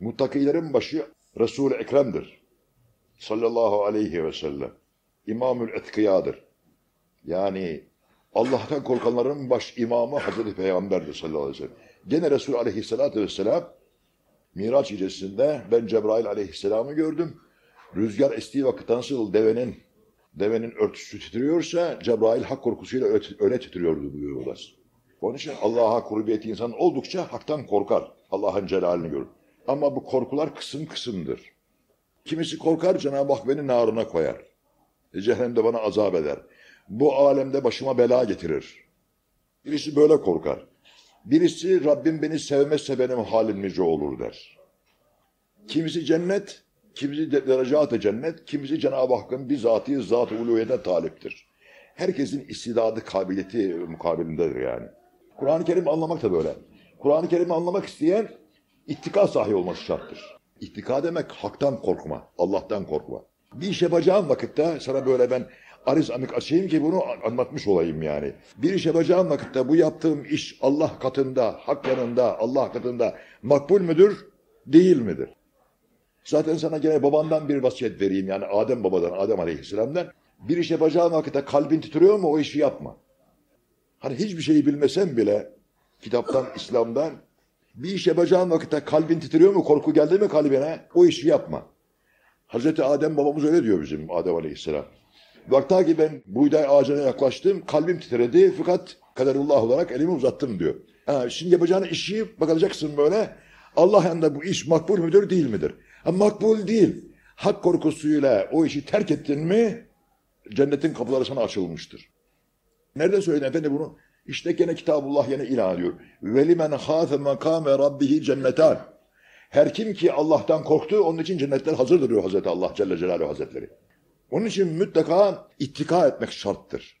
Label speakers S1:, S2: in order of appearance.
S1: Muttakilerin başı Resul-i Ekrem'dir. Sallallahu aleyhi ve sellem. İmamül Etkiyadır. Yani Allah'tan korkanların baş imamı Hazreti Peygamber'dir sallallahu aleyhi ve sellem. Gene Resul aleyhissalatü vesselam Miraç gecesinde ben Cebrail aleyhisselamı gördüm. Rüzgar estiği vakit nasıl devenin devenin örtüsü titriyorsa Cebrail hak korkusuyla öyle titriyordu buyuruyorlar. Onun için Allah'a kurbiyeti insan oldukça haktan korkar. Allah'ın celalini görür. Ama bu korkular kısım kısımdır. Kimisi korkar Cenab-ı Hak beni narına koyar. E, cehennemde bana azap eder. Bu alemde başıma bela getirir. Birisi böyle korkar. Birisi Rabbim beni sevmezse benim halim nice olur der. Kimisi cennet, kimisi de derecat-ı cennet, kimisi Cenab-ı Hakk'ın bizatihi zat-ı uluhiyete taliptir. Herkesin istidadı, kabiliyeti mukabilindedir yani. Kur'an-ı Kerim'i anlamak da böyle. Kur'an-ı Kerim'i anlamak isteyen ittika sahibi olması şarttır. İttika demek haktan korkma, Allah'tan korkma. Bir iş yapacağım vakitte sana böyle ben ariz amik açayım ki bunu anlatmış olayım yani. Bir iş yapacağım vakitte bu yaptığım iş Allah katında, hak yanında, Allah katında makbul müdür, değil midir? Zaten sana gene babandan bir vasiyet vereyim yani Adem babadan, Adem aleyhisselamdan. Bir iş yapacağın vakitte kalbin titriyor mu o işi yapma. Hani hiçbir şeyi bilmesen bile kitaptan, İslam'dan bir iş yapacağın vakitte kalbin titriyor mu, korku geldi mi kalbine o işi yapma. Hazreti Adem babamız öyle diyor bizim Adem aleyhisselam. Vakta ki ben buğday ağacına yaklaştım, kalbim titredi fakat kaderullah olarak elimi uzattım diyor. Ha, şimdi yapacağın işi bakacaksın böyle, Allah yanında bu iş makbul müdür değil midir? Ha, makbul değil. Hak korkusuyla o işi terk ettin mi, cennetin kapıları sana açılmıştır. Nerede söyledi efendi bunu? İşte gene Kitabullah yine ilan ediyor. وَلِمَنْ خَافَ مَقَامَ رَبِّهِ cennetan. Her kim ki Allah'tan korktu, onun için cennetler hazırdır diyor Hazreti Allah Celle Celaluhu Hazretleri. Onun için mutlaka ittika etmek şarttır.